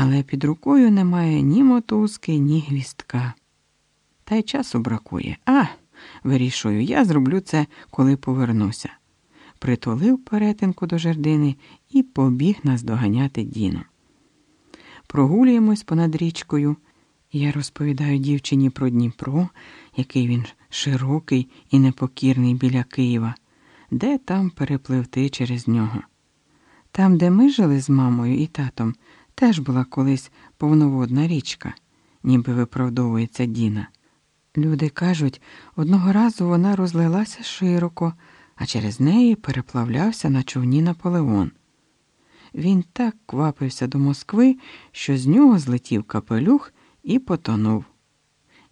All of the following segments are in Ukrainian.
але під рукою немає ні мотузки, ні гвістка. Та й часу бракує. А, вирішую, я зроблю це, коли повернуся. Притулив перетинку до жердини і побіг наздоганяти Діну. Прогулюємось понад річкою. Я розповідаю дівчині про Дніпро, який він широкий і непокірний біля Києва, де там перепливти через нього. Там, де ми жили з мамою і татом, теж була колись повноводна річка, ніби виправдовується Діна. Люди кажуть, одного разу вона розлилася широко, а через неї переплавлявся на човні Наполеон. Він так квапився до Москви, що з нього злетів капелюх і потонув.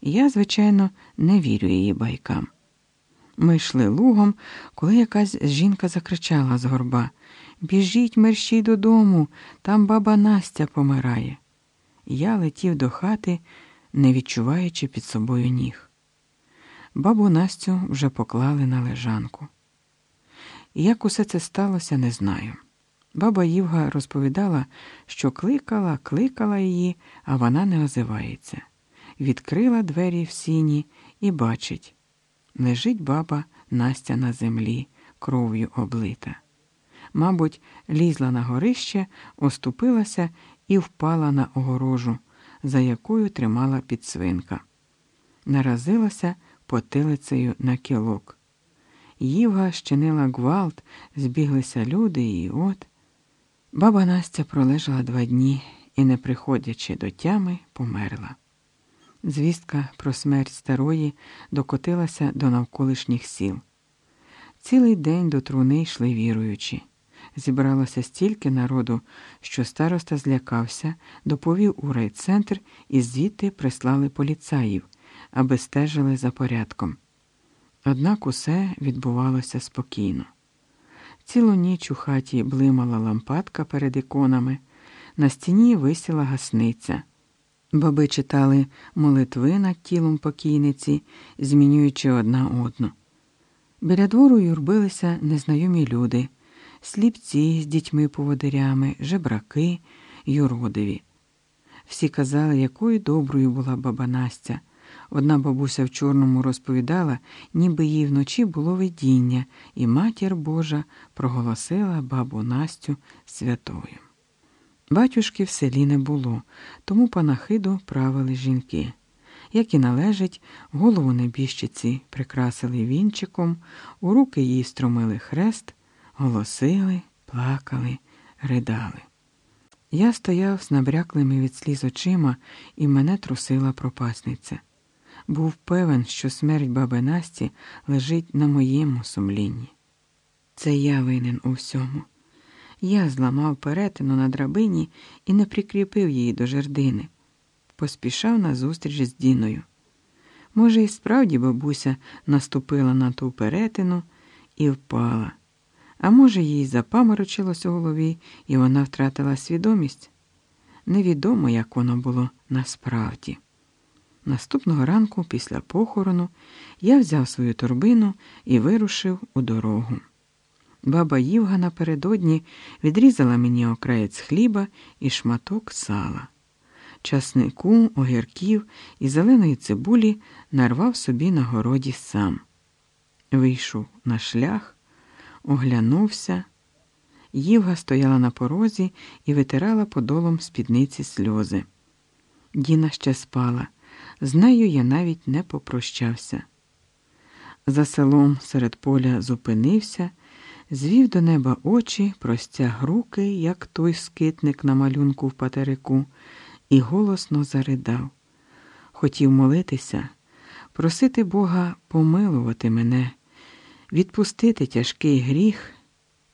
Я, звичайно, не вірю її байкам. Ми йшли лугом, коли якась жінка закричала з горба Біжіть мерщій додому, там баба Настя помирає. Я летів до хати, не відчуваючи під собою ніг. Бабу Настю вже поклали на лежанку. Як усе це сталося, не знаю. Баба Євга розповідала, що кликала, кликала її, а вона не озивається. Відкрила двері в сіні і бачить лежить баба Настя на землі, кров'ю облита. Мабуть, лізла на горище, оступилася і впала на огорожу, за якою тримала підсвинка. Наразилася потилицею на кілок. Ївга щинила гвалт, збіглися люди, і от. Баба Настя пролежала два дні і, не приходячи до тями, померла. Звістка про смерть старої докотилася до навколишніх сіл. Цілий день до труни йшли віруючі. Зібралося стільки народу, що староста злякався, доповів у райцентр і звідти прислали поліцаїв, аби стежили за порядком. Однак усе відбувалося спокійно. Цілу ніч у хаті блимала лампадка перед іконами, на стіні висіла гасниця. Баби читали молитви над тілом покійниці, змінюючи одна одну. Біля двору юрбилися незнайомі люди, сліпці з дітьми-поводирями, жебраки, юродиві. Всі казали, якою доброю була баба Настя. Одна бабуся в чорному розповідала, ніби їй вночі було видіння, і матір Божа проголосила бабу Настю святою. Батюшки в селі не було, тому панахиду правили жінки. Як і належить, голову небіжчиці прикрасили вінчиком, у руки їй струмили хрест, голосили, плакали, ридали. Я стояв з набряклими від сліз очима, і мене трусила пропасниця. Був певен, що смерть баби Насті лежить на моєму сумлінні. Це я винен у всьому. Я зламав перетину на драбині і не прикріпив її до жердини, поспішав на зустріч з Діною. Може, і справді бабуся наступила на ту перетину і впала, а може, їй запаморочилось у голові, і вона втратила свідомість. Невідомо, як воно було насправді. Наступного ранку, після похорону, я взяв свою торбину і вирушив у дорогу. Баба Ївга напередодні відрізала мені окраєць хліба і шматок сала. Часнику, огірків і зеленої цибулі нарвав собі на городі сам. Вийшов на шлях, оглянувся. Ївга стояла на порозі і витирала подолом спідниці сльози. Діна ще спала, з нею я навіть не попрощався. За селом серед поля зупинився звів до неба очі, простяг руки, як той скитник на малюнку в патерику, і голосно заридав. Хотів молитися, просити Бога помилувати мене, відпустити тяжкий гріх,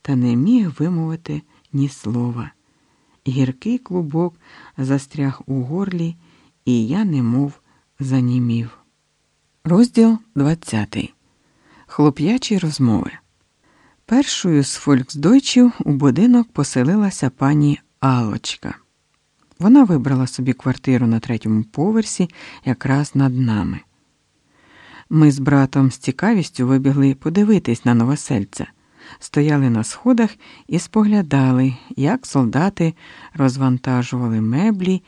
та не міг вимовити ні слова. Гіркий клубок застряг у горлі, і я немов занімів. Розділ 20. Хлоп'ячі розмови. Першою з фольксдойчів у будинок поселилася пані Алочка. Вона вибрала собі квартиру на третьому поверсі, якраз над нами. Ми з братом з цікавістю вибігли подивитись на новосельця, стояли на сходах і споглядали, як солдати розвантажували меблі